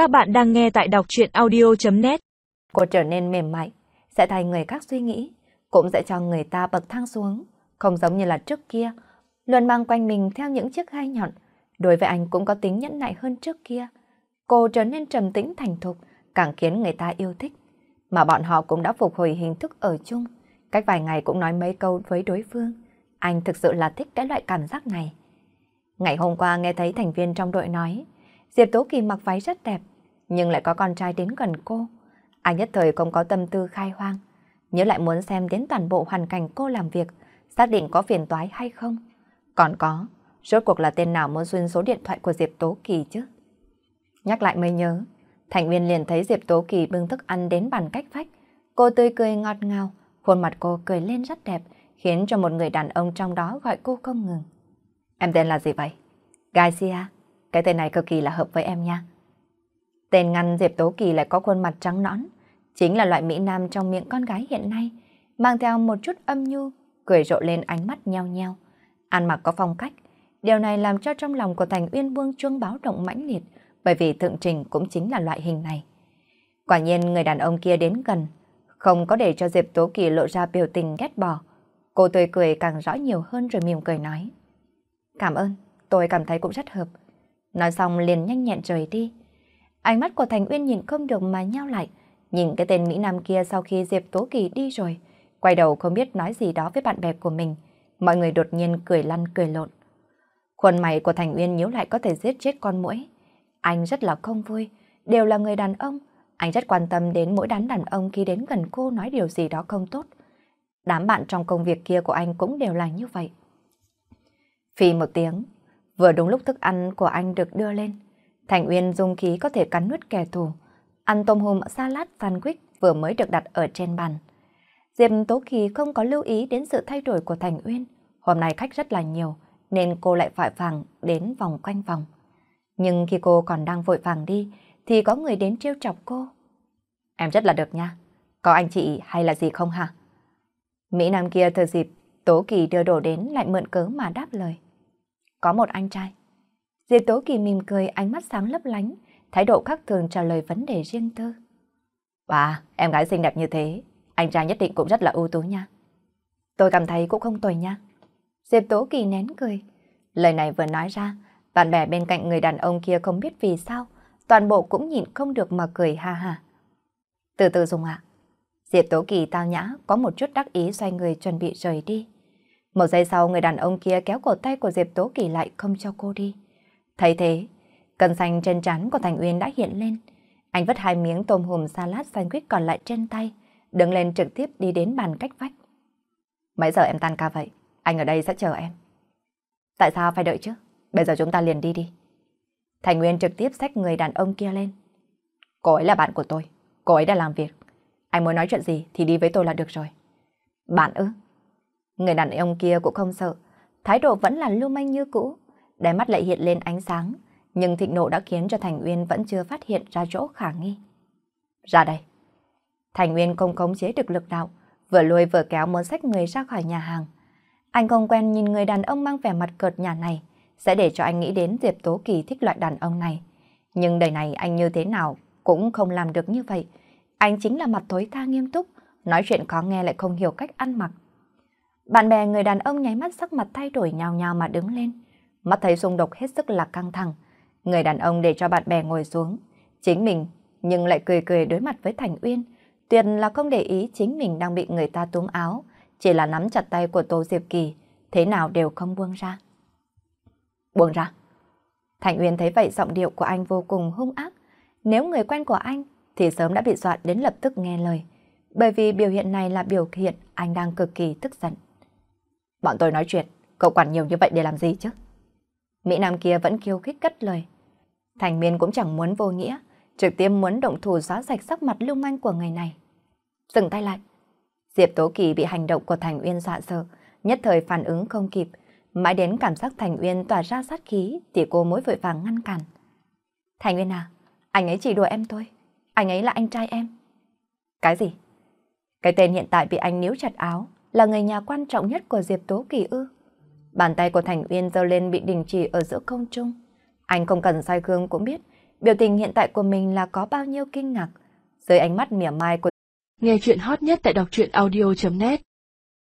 Các bạn đang nghe tại đọc chuyện audio.net Cô trở nên mềm mại, sẽ thay người khác suy nghĩ, cũng sẽ cho người ta bậc thang xuống, không giống như là trước kia, luôn mang quanh mình theo những chiếc gai nhọn. Đối với anh cũng có tính nhẫn nại hơn trước kia. Cô trở nên trầm tĩnh thành thục, càng khiến người ta yêu thích. Mà bọn họ cũng đã phục hồi hình thức ở chung, cách vài ngày cũng nói mấy câu với đối phương. Anh thực sự là thích cái loại cảm giác này. Ngày hôm qua nghe thấy thành viên trong đội nói, Diệp Tố Kỳ mặc váy rất đẹp, nhưng lại có con trai đến gần cô. Anh nhất thời không có tâm tư khai hoang, nhớ lại muốn xem đến toàn bộ hoàn cảnh cô làm việc, xác định có phiền toái hay không. Còn có, rốt cuộc là tên nào muốn xuyên số điện thoại của Diệp Tố Kỳ chứ? Nhắc lại mới nhớ, Thành Nguyên liền thấy Diệp Tố Kỳ bưng thức ăn đến bàn cách vách. Cô tươi cười ngọt ngào, khuôn mặt cô cười lên rất đẹp, khiến cho một người đàn ông trong đó gọi cô không ngừng. Em tên là gì vậy? Garcia. Cái tên này cực kỳ là hợp với em nha. Tên ngăn Diệp Tố Kỳ lại có khuôn mặt trắng nõn, chính là loại Mỹ Nam trong miệng con gái hiện nay, mang theo một chút âm nhu, cười rộ lên ánh mắt nheo nheo. Ăn mặc có phong cách, điều này làm cho trong lòng của Thành Uyên Vương chuông báo động mãnh liệt, bởi vì thượng trình cũng chính là loại hình này. Quả nhiên người đàn ông kia đến gần, không có để cho Diệp Tố Kỳ lộ ra biểu tình ghét bỏ. Cô tươi cười càng rõ nhiều hơn rồi mỉm cười nói. Cảm ơn, tôi cảm thấy cũng rất hợp. Nói xong liền nhanh nhẹn rời đi. Ánh mắt của Thành Uyên nhìn không được mà nhau lại, nhìn cái tên Mỹ Nam kia sau khi Diệp Tố Kỳ đi rồi, quay đầu không biết nói gì đó với bạn bè của mình. Mọi người đột nhiên cười lăn cười lộn. Khuôn mày của Thành Uyên nhíu lại có thể giết chết con muỗi. Anh rất là không vui, đều là người đàn ông. Anh rất quan tâm đến mỗi đám đàn ông khi đến gần cô nói điều gì đó không tốt. Đám bạn trong công việc kia của anh cũng đều là như vậy. Phi một tiếng, vừa đúng lúc thức ăn của anh được đưa lên. Thành Uyên dung khí có thể cắn nuốt kẻ thù. Ăn tôm hùm salad sandwich vừa mới được đặt ở trên bàn. Diệp Tố Kỳ không có lưu ý đến sự thay đổi của Thành Uyên. Hôm nay khách rất là nhiều, nên cô lại vội vàng đến vòng quanh vòng. Nhưng khi cô còn đang vội vàng đi, thì có người đến trêu chọc cô. Em rất là được nha. Có anh chị hay là gì không hả? Mỹ Nam kia thờ dịp Tố Kỳ đưa đồ đến lại mượn cớ mà đáp lời. Có một anh trai. Diệp Tố Kỳ mỉm cười ánh mắt sáng lấp lánh, thái độ khác thường trả lời vấn đề riêng tư. Và em gái xinh đẹp như thế, anh trai nhất định cũng rất là ưu tú nha. Tôi cảm thấy cũng không tồi nha. Diệp Tố Kỳ nén cười. Lời này vừa nói ra, bạn bè bên cạnh người đàn ông kia không biết vì sao, toàn bộ cũng nhịn không được mà cười ha ha. Từ từ dùng ạ. Diệp Tố Kỳ tao nhã có một chút đắc ý xoay người chuẩn bị rời đi. Một giây sau người đàn ông kia kéo cổ tay của Diệp Tố Kỳ lại không cho cô đi. Thấy thế, cân xanh trên trán của Thành Uyên đã hiện lên. Anh vứt hai miếng tôm hùm salad sandwich còn lại trên tay, đứng lên trực tiếp đi đến bàn cách vách. Mấy giờ em tan ca vậy? Anh ở đây sẽ chờ em. Tại sao phải đợi chứ? Bây giờ chúng ta liền đi đi. Thành Nguyên trực tiếp xách người đàn ông kia lên. Cô ấy là bạn của tôi. Cô ấy đã làm việc. Anh muốn nói chuyện gì thì đi với tôi là được rồi. Bạn ư? Người đàn ông kia cũng không sợ. Thái độ vẫn là lưu manh như cũ. Đáy mắt lại hiện lên ánh sáng. Nhưng thịnh nộ đã khiến cho Thành Uyên vẫn chưa phát hiện ra chỗ khả nghi. Ra đây. Thành Uyên không khống chế được lực đạo. Vừa lôi vừa kéo muốn xách người ra khỏi nhà hàng. Anh không quen nhìn người đàn ông mang vẻ mặt cợt nhà này. Sẽ để cho anh nghĩ đến Diệp Tố Kỳ thích loại đàn ông này. Nhưng đời này anh như thế nào cũng không làm được như vậy. Anh chính là mặt tối tha nghiêm túc, nói chuyện khó nghe lại không hiểu cách ăn mặc. Bạn bè người đàn ông nháy mắt sắc mặt thay đổi nhào nhào mà đứng lên. Mắt thấy xung đột hết sức là căng thẳng. Người đàn ông để cho bạn bè ngồi xuống. Chính mình, nhưng lại cười cười đối mặt với Thành Uyên. Tuyệt là không để ý chính mình đang bị người ta túm áo. Chỉ là nắm chặt tay của Tô Diệp Kỳ, thế nào đều không buông ra. Buông ra. Thành Uyên thấy vậy giọng điệu của anh vô cùng hung ác. Nếu người quen của anh thì sớm đã bị dọa đến lập tức nghe lời. Bởi vì biểu hiện này là biểu hiện anh đang cực kỳ tức giận. Bọn tôi nói chuyện, cậu quản nhiều như vậy để làm gì chứ? Mỹ Nam kia vẫn khiêu khích cất lời. Thành Miên cũng chẳng muốn vô nghĩa, trực tiếp muốn động thủ xóa sạch sắc mặt lưu manh của người này. Dừng tay lại. Diệp Tố Kỳ bị hành động của Thành Uyên dọa sợ, nhất thời phản ứng không kịp, mãi đến cảm giác Thành Uyên tỏa ra sát khí thì cô mới vội vàng ngăn cản. Thành Uyên à, anh ấy chỉ đùa em thôi, anh ấy là anh trai em. Cái gì? Cái tên hiện tại bị anh níu chặt áo là người nhà quan trọng nhất của Diệp Tố Kỳ ư. Bàn tay của Thành Uyên giơ lên bị đình chỉ ở giữa không trung. Anh không cần soi gương cũng biết, biểu tình hiện tại của mình là có bao nhiêu kinh ngạc. Dưới ánh mắt mỉa mai của Nghe chuyện hot nhất tại đọc truyện audio.net